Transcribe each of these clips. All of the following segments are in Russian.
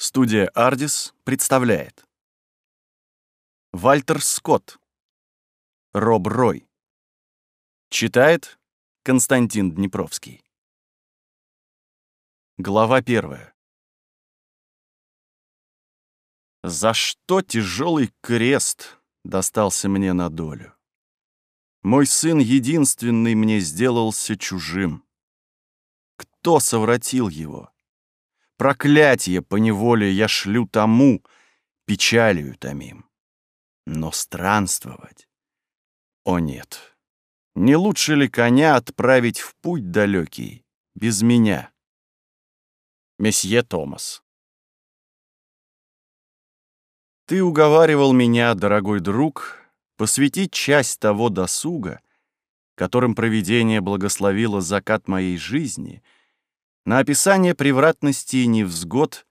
Студия «Ардис» представляет Вальтер Скотт Роб Рой Читает Константин Днепровский Глава первая За что тяжелый крест достался мне на долю? Мой сын единственный мне сделался чужим. Кто совратил его? Проклятие поневоле я шлю тому, печалью томим. Но странствовать? О нет! Не лучше ли коня отправить в путь далекий, без меня? Месье Томас Ты уговаривал меня, дорогой друг, посвятить часть того досуга, которым провидение благословило закат моей жизни — на описание превратности и невзгод,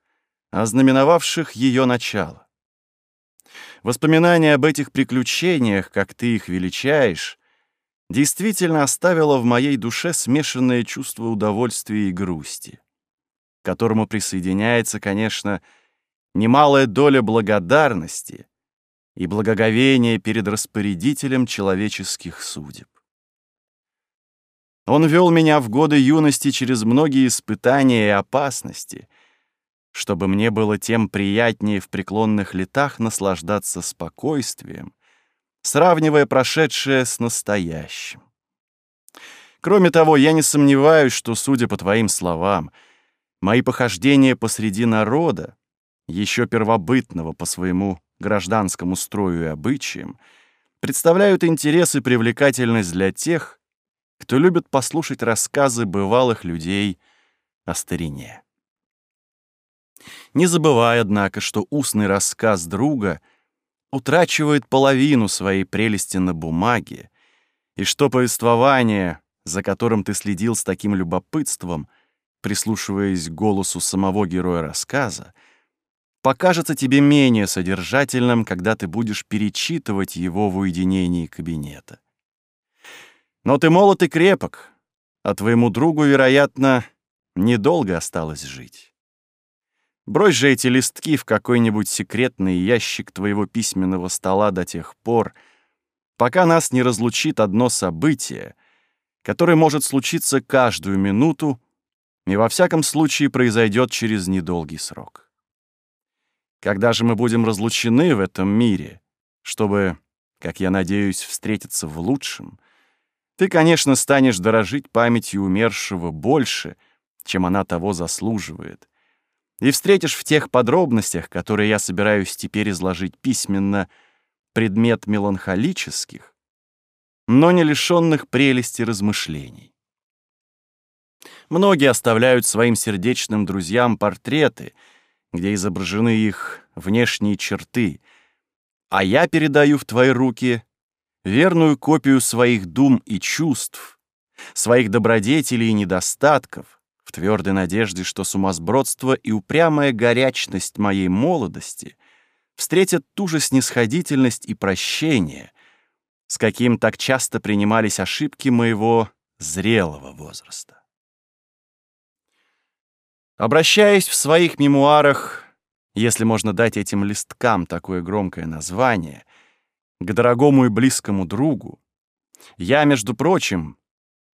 а ознаменовавших ее начало. Воспоминание об этих приключениях, как ты их величаешь, действительно оставило в моей душе смешанное чувство удовольствия и грусти, к которому присоединяется, конечно, немалая доля благодарности и благоговения перед распорядителем человеческих судеб. Он вел меня в годы юности через многие испытания и опасности, чтобы мне было тем приятнее в преклонных летах наслаждаться спокойствием, сравнивая прошедшее с настоящим. Кроме того, я не сомневаюсь, что, судя по твоим словам, мои похождения посреди народа, еще первобытного по своему гражданскому строю и обычаям, представляют интерес и привлекательность для тех, кто любит послушать рассказы бывалых людей о старине. Не забывай, однако, что устный рассказ друга утрачивает половину своей прелести на бумаге, и что повествование, за которым ты следил с таким любопытством, прислушиваясь к голосу самого героя рассказа, покажется тебе менее содержательным, когда ты будешь перечитывать его в уединении кабинета. Но ты молод и крепок, а твоему другу, вероятно, недолго осталось жить. Брось же эти листки в какой-нибудь секретный ящик твоего письменного стола до тех пор, пока нас не разлучит одно событие, которое может случиться каждую минуту и во всяком случае произойдет через недолгий срок. Когда же мы будем разлучены в этом мире, чтобы, как я надеюсь, встретиться в лучшем — ты, конечно, станешь дорожить памятью умершего больше, чем она того заслуживает, и встретишь в тех подробностях, которые я собираюсь теперь изложить письменно, предмет меланхолических, но не лишенных прелести размышлений. Многие оставляют своим сердечным друзьям портреты, где изображены их внешние черты, а я передаю в твои руки верную копию своих дум и чувств, своих добродетелей и недостатков, в твердой надежде, что сумасбродство и упрямая горячность моей молодости встретят ту же снисходительность и прощение, с каким так часто принимались ошибки моего зрелого возраста. Обращаясь в своих мемуарах, если можно дать этим листкам такое громкое название, к дорогому и близкому другу, я, между прочим,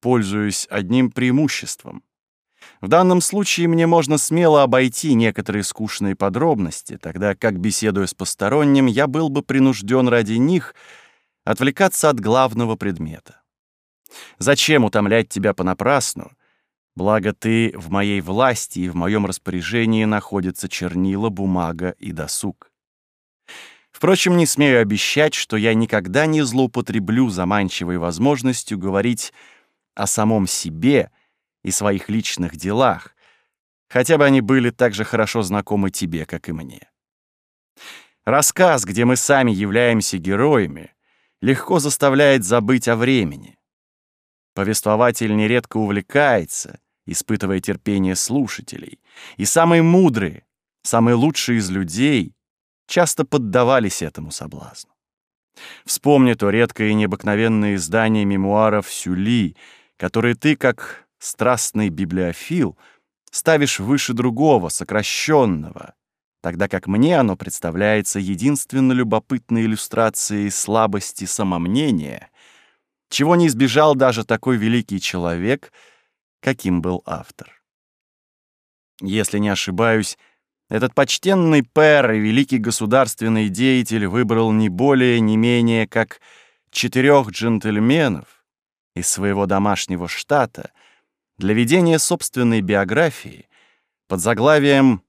пользуюсь одним преимуществом. В данном случае мне можно смело обойти некоторые скучные подробности, тогда как, беседуя с посторонним, я был бы принужден ради них отвлекаться от главного предмета. Зачем утомлять тебя понапрасну? Благо ты в моей власти и в моем распоряжении находятся чернила, бумага и досуг. Впрочем, не смею обещать, что я никогда не злоупотреблю заманчивой возможностью говорить о самом себе и своих личных делах, хотя бы они были так же хорошо знакомы тебе, как и мне. Рассказ, где мы сами являемся героями, легко заставляет забыть о времени. Повествователь нередко увлекается, испытывая терпение слушателей, и самые мудрые, самые лучшие из людей — часто поддавались этому соблазну. Вспомни то редкое и необыкновенное издание мемуаров Сюли, которое ты, как страстный библиофил, ставишь выше другого, сокращенного, тогда как мне оно представляется единственно любопытной иллюстрацией слабости самомнения, чего не избежал даже такой великий человек, каким был автор. Если не ошибаюсь, этот почтенный пэр и великий государственный деятель выбрал не более, не менее, как четырех джентльменов из своего домашнего штата для ведения собственной биографии под заглавием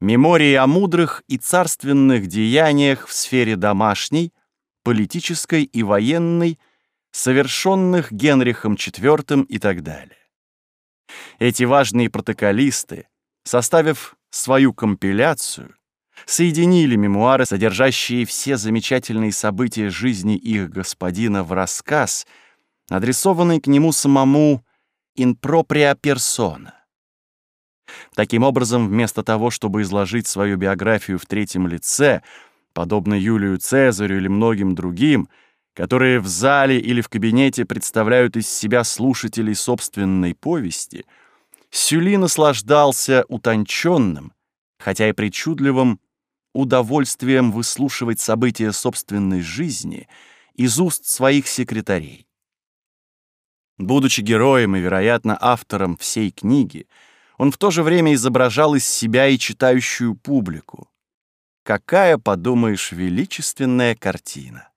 «Мемории о мудрых и царственных деяниях в сфере домашней, политической и военной, совершенных Генрихом IV и так далее». Эти важные протоколисты, составив свою компиляцию, соединили мемуары, содержащие все замечательные события жизни их господина в рассказ, адресованный к нему самому in propria persona. Таким образом, вместо того, чтобы изложить свою биографию в третьем лице, подобно Юлию Цезарю или многим другим, которые в зале или в кабинете представляют из себя слушателей собственной повести — Сюли наслаждался утонченным, хотя и причудливым, удовольствием выслушивать события собственной жизни из уст своих секретарей. Будучи героем и, вероятно, автором всей книги, он в то же время изображал из себя и читающую публику. Какая, подумаешь, величественная картина!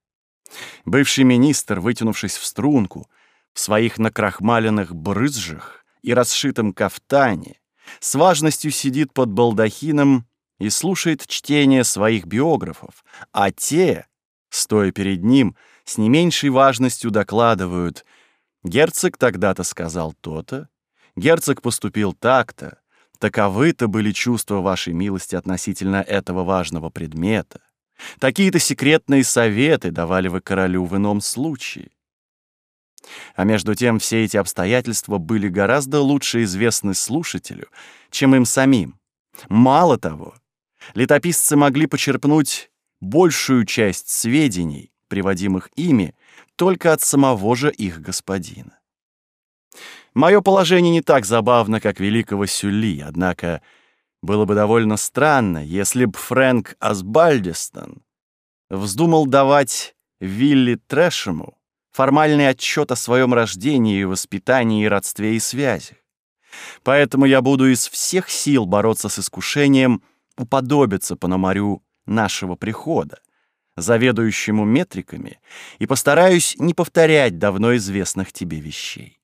Бывший министр, вытянувшись в струнку, в своих накрахмаленных брызжах, и расшитом кафтане, с важностью сидит под балдахином и слушает чтение своих биографов, а те, стоя перед ним, с не меньшей важностью докладывают «Герцог тогда-то сказал то-то», «Герцог поступил так-то», «Таковы-то были чувства вашей милости относительно этого важного предмета», «Такие-то секретные советы давали вы королю в ином случае», а между тем все эти обстоятельства были гораздо лучше известны слушателю, чем им самим. Мало того, летописцы могли почерпнуть большую часть сведений, приводимых ими, только от самого же их господина. Мое положение не так забавно, как великого Сюли, однако было бы довольно странно, если б Фрэнк Асбальдистон вздумал давать Вилли Трэшему формальный отчет о своем рождении, воспитании, родстве и связях. Поэтому я буду из всех сил бороться с искушением уподобиться Пономарю нашего прихода, заведующему метриками, и постараюсь не повторять давно известных тебе вещей.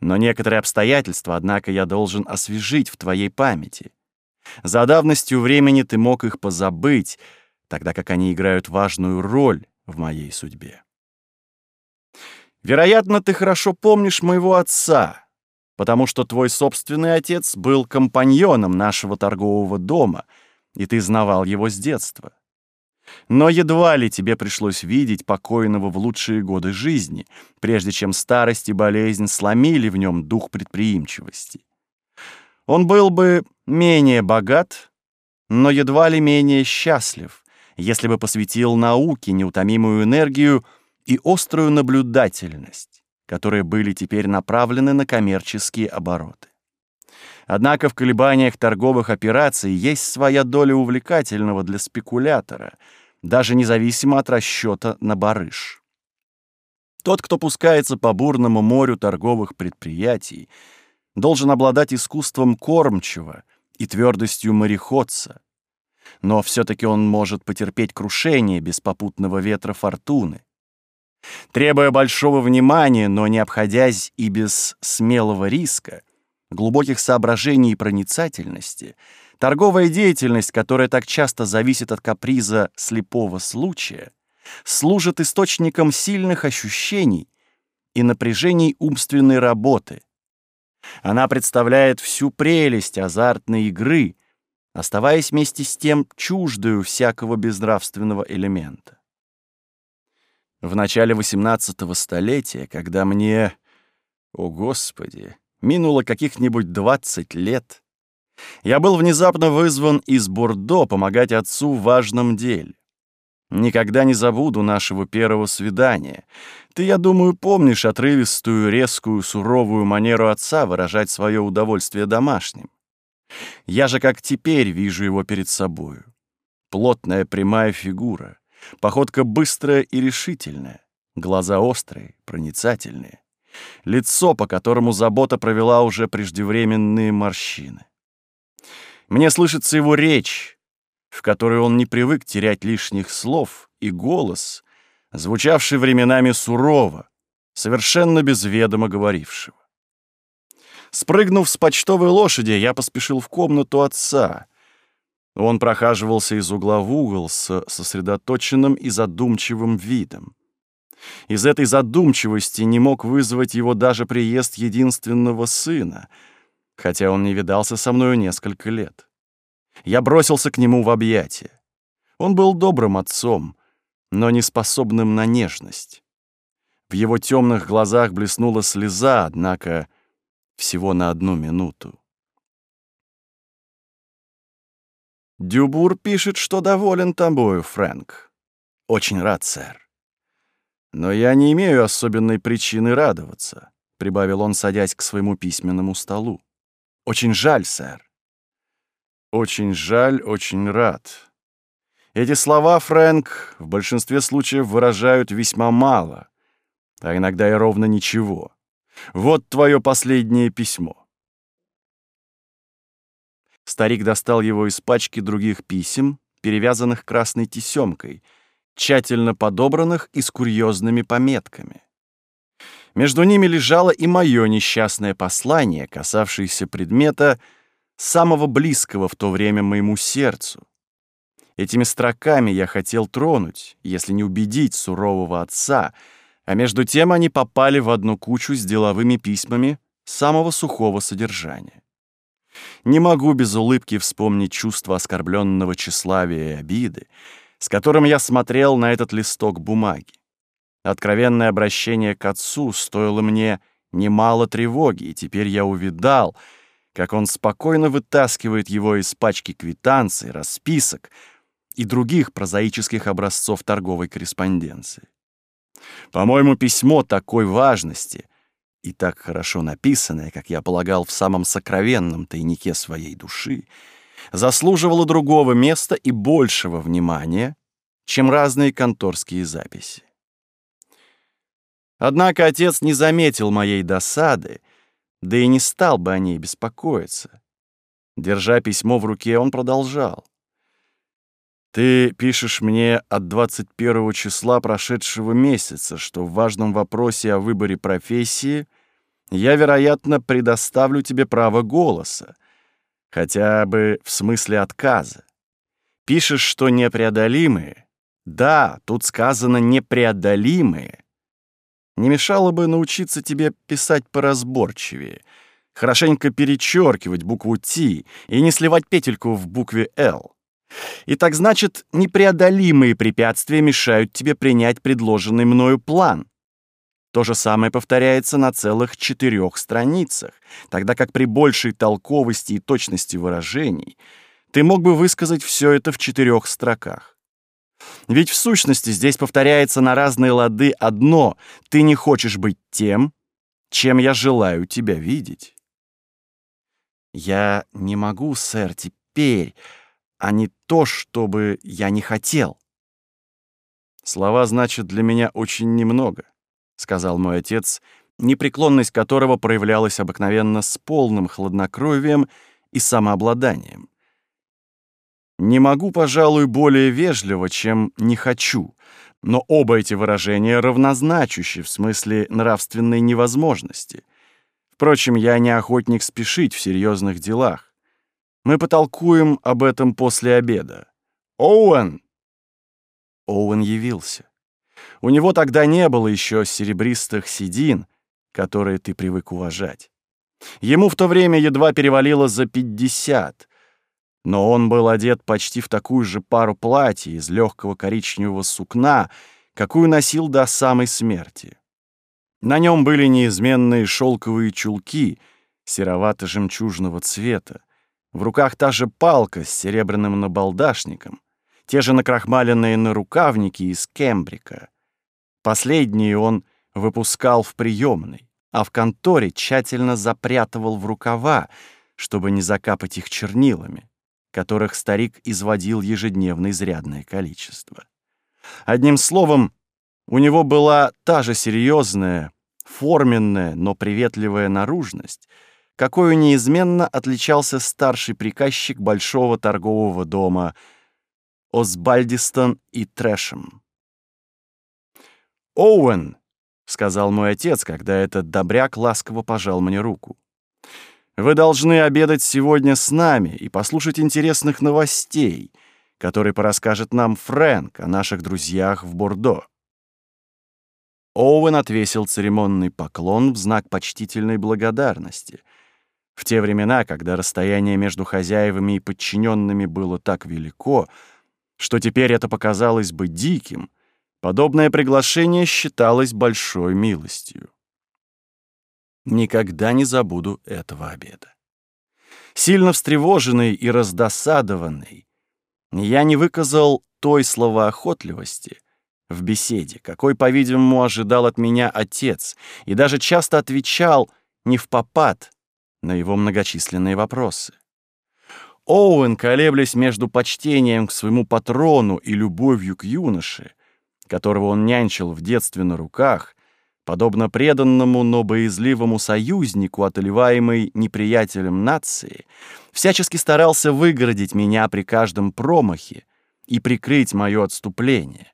Но некоторые обстоятельства, однако, я должен освежить в твоей памяти. За давностью времени ты мог их позабыть, тогда как они играют важную роль в моей судьбе. Вероятно, ты хорошо помнишь моего отца, потому что твой собственный отец был компаньоном нашего торгового дома, и ты знавал его с детства. Но едва ли тебе пришлось видеть покойного в лучшие годы жизни, прежде чем старость и болезнь сломили в нем дух предприимчивости. Он был бы менее богат, но едва ли менее счастлив, если бы посвятил науке неутомимую энергию — и острую наблюдательность, которые были теперь направлены на коммерческие обороты. Однако в колебаниях торговых операций есть своя доля увлекательного для спекулятора, даже независимо от расчета на барыш. Тот, кто пускается по бурному морю торговых предприятий, должен обладать искусством кормчего и твердостью мореходца, но все-таки он может потерпеть крушение без попутного ветра фортуны, требуя большого внимания, но не обходясь и без смелого риска, глубоких соображений и проницательности, торговая деятельность, которая так часто зависит от каприза слепого случая, служит источником сильных ощущений и напряжений умственной работы. Она представляет всю прелесть азартной игры, оставаясь вместе с тем чуждую всякого безнравственного элемента. В начале 18-го столетия, когда мне, о господи, минуло каких-нибудь 20 лет, я был внезапно вызван из Бордо помогать отцу в важном деле. Никогда не забуду нашего первого свидания. Ты, я думаю, помнишь отрывистую, резкую, суровую манеру отца выражать свое удовольствие домашним. Я же как теперь вижу его перед собою. Плотная прямая фигура, Походка быстрая и решительная, глаза острые, проницательные. Лицо, по которому забота провела уже преждевременные морщины. Мне слышится его речь, в которой он не привык терять лишних слов, и голос, звучавший временами сурово, совершенно безведомо говорившего. Спрыгнув с почтовой лошади, я поспешил в комнату отца — он прохаживался из угла в угол с сосредоточенным и задумчивым видом. Из этой задумчивости не мог вызвать его даже приезд единственного сына, хотя он не видался со мною несколько лет. Я бросился к нему в объятия. Он был добрым отцом, но не способным на нежность. В его темных глазах блеснула слеза, однако всего на одну минуту. Дюбур пишет, что доволен тобою, Фрэнк. Очень рад, сэр. Но я не имею особенной причины радоваться, прибавил он, садясь к своему письменному столу. Очень жаль, сэр. Очень жаль, очень рад. Эти слова, Фрэнк, в большинстве случаев выражают весьма мало, а иногда и ровно ничего. Вот твое последнее письмо. Старик достал его из пачки других писем, перевязанных красной тесемкой, тщательно подобранных и с курьезными пометками. Между ними лежало и мое несчастное послание, касавшееся предмета, самого близкого в то время моему сердцу. Этими строками я хотел тронуть, если не убедить сурового отца, а между тем они попали в одну кучу с деловыми письмами самого сухого содержания. Не могу без улыбки вспомнить чувство оскорбленного тщеславия и обиды, с которым я смотрел на этот листок бумаги. Откровенное обращение к отцу стоило мне немало тревоги, и теперь я увидал, как он спокойно вытаскивает его из пачки квитанций, расписок и других прозаических образцов торговой корреспонденции. По-моему, письмо такой важности — и так хорошо написанное, как я полагал, в самом сокровенном тайнике своей души, заслуживало другого места и большего внимания, чем разные конторские записи. Однако отец не заметил моей досады, да и не стал бы о ней беспокоиться. Держа письмо в руке, он продолжал. «Ты пишешь мне от 21 числа прошедшего месяца, что в важном вопросе о выборе профессии — я, вероятно, предоставлю тебе право голоса, хотя бы в смысле отказа. Пишешь, что непреодолимые. Да, тут сказано непреодолимые. Не мешало бы научиться тебе писать поразборчивее, хорошенько перечеркивать букву «Т» и не сливать петельку в букве «Л». И так значит, непреодолимые препятствия мешают тебе принять предложенный мною план. То же самое повторяется на целых четырех страницах, тогда как при большей толковости и точности выражений ты мог бы высказать все это в четырех строках. Ведь в сущности здесь повторяется на разные лады одно «ты не хочешь быть тем, чем я желаю тебя видеть». «Я не могу, сэр, теперь, а не то, чтобы я не хотел». Слова значат для меня очень немного. — сказал мой отец, непреклонность которого проявлялась обыкновенно с полным хладнокровием и самообладанием. «Не могу, пожалуй, более вежливо, чем «не хочу», но оба эти выражения равнозначущи в смысле нравственной невозможности. Впрочем, я не охотник спешить в серьезных делах. Мы потолкуем об этом после обеда. «Оуэн!» Оуэн явился. У него тогда не было еще серебристых седин, которые ты привык уважать. Ему в то время едва перевалило за пятьдесят, но он был одет почти в такую же пару платья из легкого коричневого сукна, какую носил до самой смерти. На нем были неизменные шелковые чулки серовато-жемчужного цвета, в руках та же палка с серебряным набалдашником, те же накрахмаленные нарукавники из кембрика. Последние он выпускал в приемной, а в конторе тщательно запрятывал в рукава, чтобы не закапать их чернилами, которых старик изводил ежедневно изрядное количество. Одним словом, у него была та же серьезная, форменная, но приветливая наружность, какой неизменно отличался старший приказчик большого торгового дома Осбальдистон и Трэшем. «Оуэн!» — сказал мой отец, когда этот добряк ласково пожал мне руку. «Вы должны обедать сегодня с нами и послушать интересных новостей, которые порасскажет нам Фрэнк о наших друзьях в Бордо». Оуэн отвесил церемонный поклон в знак почтительной благодарности. В те времена, когда расстояние между хозяевами и подчиненными было так велико, что теперь это показалось бы диким — Подобное приглашение считалось большой милостью. Никогда не забуду этого обеда. Сильно встревоженный и раздосадованный, я не выказал той словоохотливости в беседе, какой, по-видимому, ожидал от меня отец, и даже часто отвечал не в попад на его многочисленные вопросы. Оуэн, колеблясь между почтением к своему патрону и любовью к юноше, которого он нянчил в детстве на руках, подобно преданному, но боязливому союзнику, отливаемой неприятелем нации, всячески старался выгородить меня при каждом промахе и прикрыть мое отступление.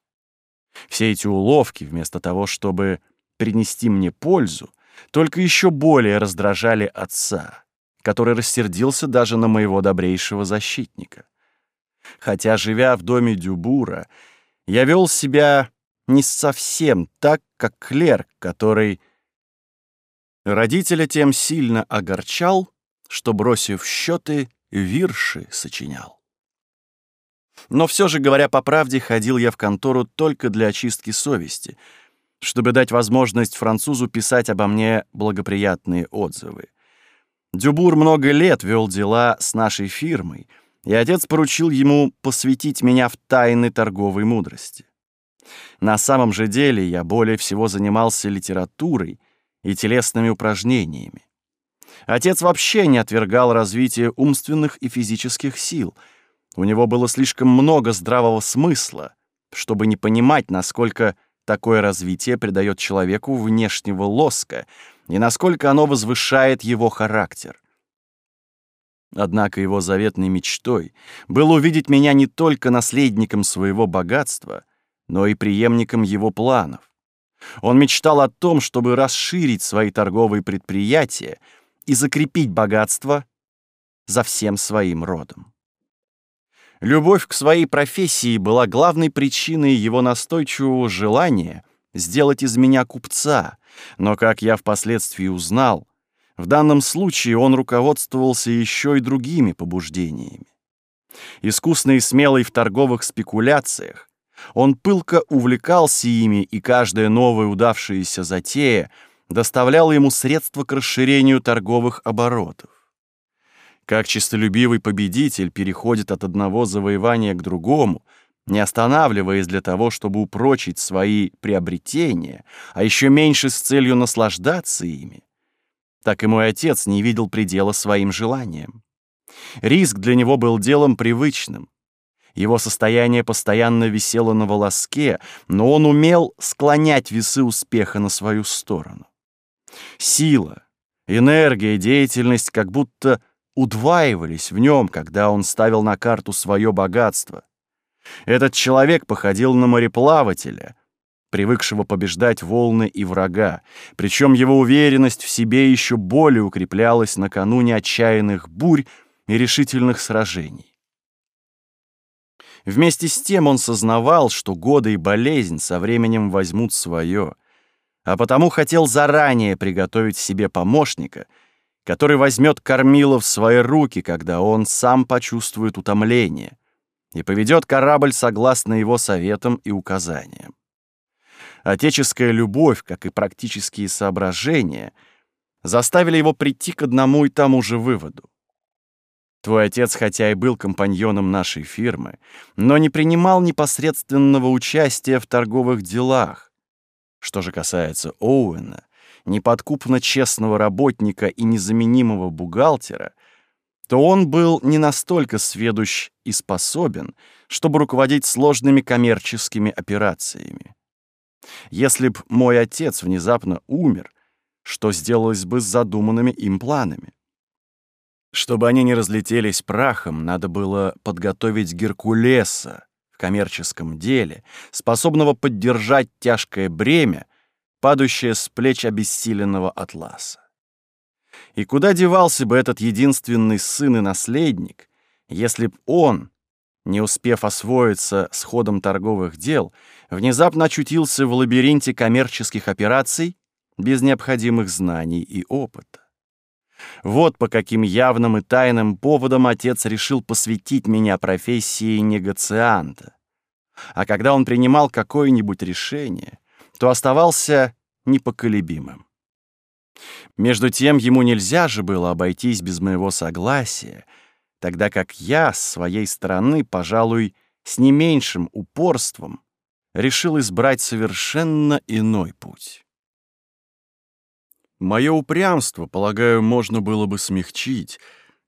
Все эти уловки, вместо того, чтобы принести мне пользу, только еще более раздражали отца, который рассердился даже на моего добрейшего защитника. Хотя, живя в доме Дюбура, я вел себя не совсем так, как клерк, который родителя тем сильно огорчал, что, бросив счеты, вирши сочинял. Но все же, говоря по правде, ходил я в контору только для очистки совести, чтобы дать возможность французу писать обо мне благоприятные отзывы. Дюбур много лет вел дела с нашей фирмой — и отец поручил ему посвятить меня в тайны торговой мудрости. На самом же деле я более всего занимался литературой и телесными упражнениями. Отец вообще не отвергал развитие умственных и физических сил. У него было слишком много здравого смысла, чтобы не понимать, насколько такое развитие придает человеку внешнего лоска и насколько оно возвышает его характер. Однако его заветной мечтой было увидеть меня не только наследником своего богатства, но и преемником его планов. Он мечтал о том, чтобы расширить свои торговые предприятия и закрепить богатство за всем своим родом. Любовь к своей профессии была главной причиной его настойчивого желания сделать из меня купца, но, как я впоследствии узнал, в данном случае он руководствовался еще и другими побуждениями. Искусный и смелый в торговых спекуляциях, он пылко увлекался ими, и каждая новая удавшаяся затея доставляла ему средства к расширению торговых оборотов. Как честолюбивый победитель переходит от одного завоевания к другому, не останавливаясь для того, чтобы упрочить свои приобретения, а еще меньше с целью наслаждаться ими, так и мой отец не видел предела своим желаниям. Риск для него был делом привычным. Его состояние постоянно висело на волоске, но он умел склонять весы успеха на свою сторону. Сила, энергия, деятельность как будто удваивались в нем, когда он ставил на карту свое богатство. Этот человек походил на мореплавателя — привыкшего побеждать волны и врага. Причем его уверенность в себе еще более укреплялась накануне отчаянных бурь и решительных сражений. Вместе с тем он сознавал, что годы и болезнь со временем возьмут свое, а потому хотел заранее приготовить себе помощника, который возьмет кормило в свои руки, когда он сам почувствует утомление, и поведет корабль согласно его советам и указаниям отеческая любовь, как и практические соображения, заставили его прийти к одному и тому же выводу. Твой отец, хотя и был компаньоном нашей фирмы, но не принимал непосредственного участия в торговых делах. Что же касается Оуэна, неподкупно честного работника и незаменимого бухгалтера, то он был не настолько сведущ и способен, чтобы руководить сложными коммерческими операциями. Если б мой отец внезапно умер, что сделалось бы с задуманными им планами? Чтобы они не разлетелись прахом, надо было подготовить Геркулеса в коммерческом деле, способного поддержать тяжкое бремя, падающее с плеч обессиленного атласа. И куда девался бы этот единственный сын и наследник, если б он — не успев освоиться с ходом торговых дел, внезапно очутился в лабиринте коммерческих операций без необходимых знаний и опыта. Вот по каким явным и тайным поводам отец решил посвятить меня профессии негацианта. А когда он принимал какое-нибудь решение, то оставался непоколебимым. Между тем ему нельзя же было обойтись без моего согласия — тогда как я, с своей стороны, пожалуй, с не меньшим упорством решил избрать совершенно иной путь. Мое упрямство, полагаю, можно было бы смягчить,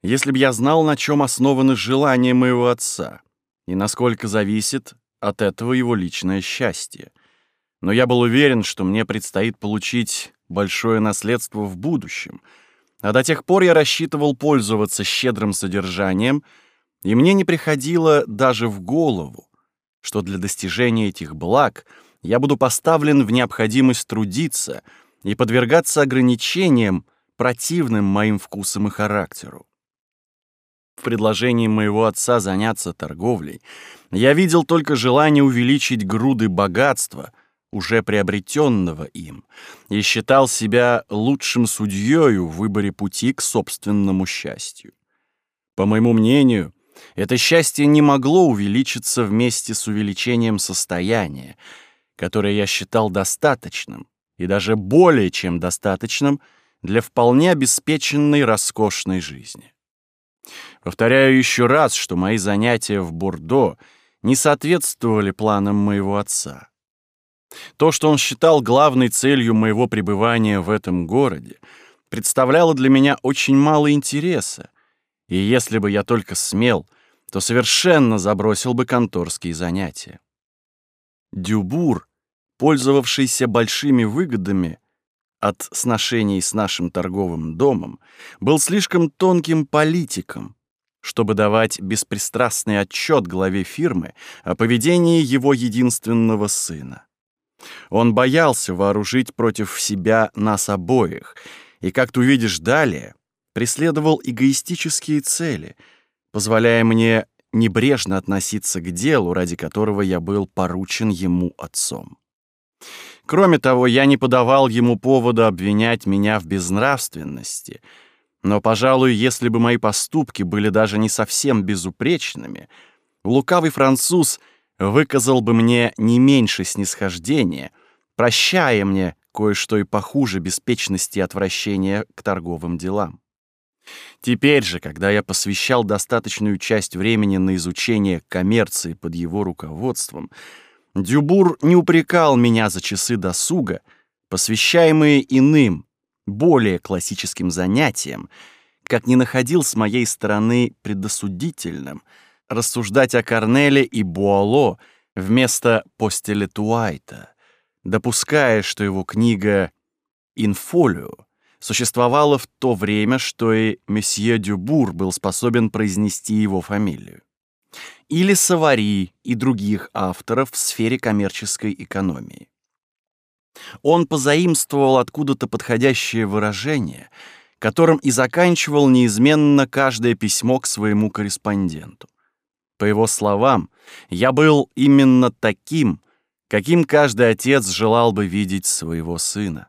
если бы я знал, на чем основаны желания моего отца и насколько зависит от этого его личное счастье. Но я был уверен, что мне предстоит получить большое наследство в будущем — а до тех пор я рассчитывал пользоваться щедрым содержанием, и мне не приходило даже в голову, что для достижения этих благ я буду поставлен в необходимость трудиться и подвергаться ограничениям, противным моим вкусам и характеру. В предложении моего отца заняться торговлей я видел только желание увеличить груды богатства — уже приобретенного им, и считал себя лучшим судьёю в выборе пути к собственному счастью. По моему мнению, это счастье не могло увеличиться вместе с увеличением состояния, которое я считал достаточным, и даже более чем достаточным для вполне обеспеченной роскошной жизни. Повторяю еще раз, что мои занятия в Бордо не соответствовали планам моего отца. То, что он считал главной целью моего пребывания в этом городе, представляло для меня очень мало интереса, и если бы я только смел, то совершенно забросил бы конторские занятия. Дюбур, пользовавшийся большими выгодами от сношений с нашим торговым домом, был слишком тонким политиком, чтобы давать беспристрастный отчет главе фирмы о поведении его единственного сына. Он боялся вооружить против себя нас обоих, и, как ты увидишь далее, преследовал эгоистические цели, позволяя мне небрежно относиться к делу, ради которого я был поручен ему отцом. Кроме того, я не подавал ему повода обвинять меня в безнравственности, но, пожалуй, если бы мои поступки были даже не совсем безупречными, лукавый француз — выказал бы мне не меньше снисхождения, прощая мне кое-что и похуже беспечности и отвращения к торговым делам. Теперь же, когда я посвящал достаточную часть времени на изучение коммерции под его руководством, Дюбур не упрекал меня за часы досуга, посвящаемые иным, более классическим занятиям, как не находил с моей стороны предосудительным — рассуждать о Корнеле и Буало вместо Постелетуайта, допуская, что его книга «Инфолио» существовала в то время, что и месье Дюбур был способен произнести его фамилию. Или Савари и других авторов в сфере коммерческой экономии. Он позаимствовал откуда-то подходящее выражение, которым и заканчивал неизменно каждое письмо к своему корреспонденту. По его словам, я был именно таким, каким каждый отец желал бы видеть своего сына.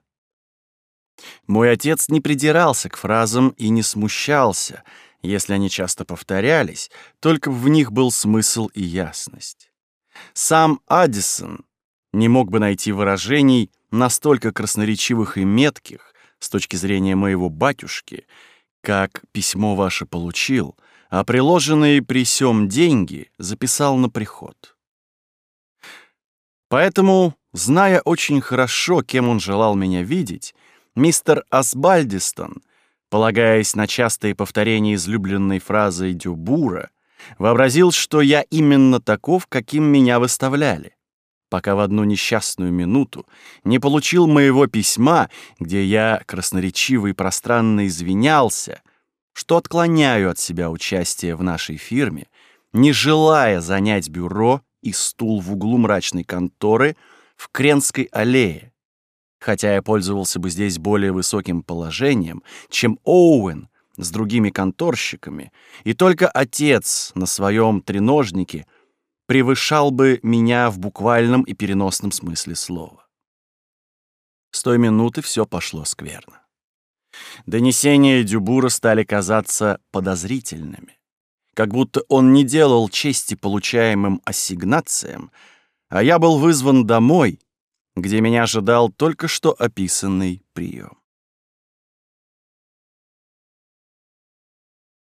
Мой отец не придирался к фразам и не смущался, если они часто повторялись, только в них был смысл и ясность. Сам Аддисон не мог бы найти выражений настолько красноречивых и метких с точки зрения моего батюшки, как письмо ваше получил — а приложенные при сём деньги записал на приход. Поэтому, зная очень хорошо, кем он желал меня видеть, мистер Асбальдистон, полагаясь на частые повторения излюбленной фразы Дюбура, вообразил, что я именно таков, каким меня выставляли, пока в одну несчастную минуту не получил моего письма, где я красноречиво и пространно извинялся, что отклоняю от себя участие в нашей фирме, не желая занять бюро и стул в углу мрачной конторы в Кренской аллее, хотя я пользовался бы здесь более высоким положением, чем Оуэн с другими конторщиками, и только отец на своем треножнике превышал бы меня в буквальном и переносном смысле слова. С той минуты все пошло скверно. Донесения Дюбура стали казаться подозрительными. Как будто он не делал чести получаемым ассигнациям, а я был вызван домой, где меня ожидал только что описанный прием.